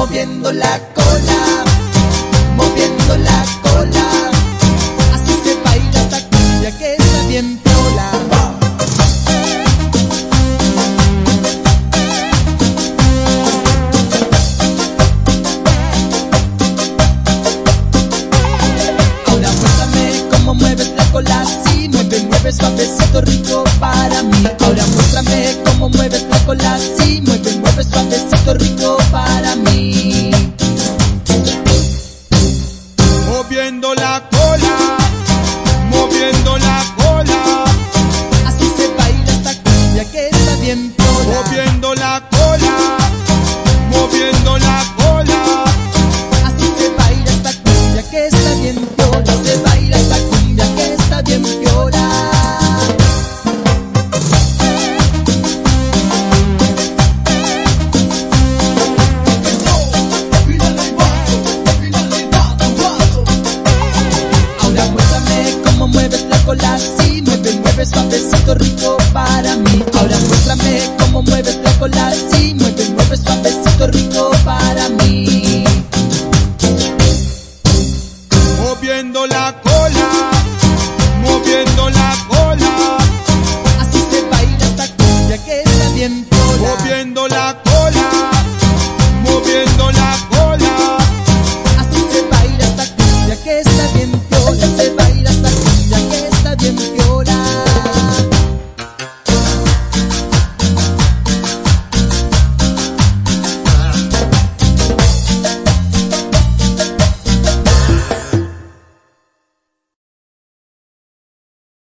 moviendo la cola, moviendo la cola. Así se baila esta cumbia que está bien piola. Ahora muéstrame cómo mueves la cola, si mueve, mueve suavecito rico para mí. Ahora muéstrame cómo mueves la moviendo la cola, moviendo la cola. Así se baila esta cumbia que está bien. Moviendo la cola, moviendo la cola. Así se baila esta cumbia que está bien.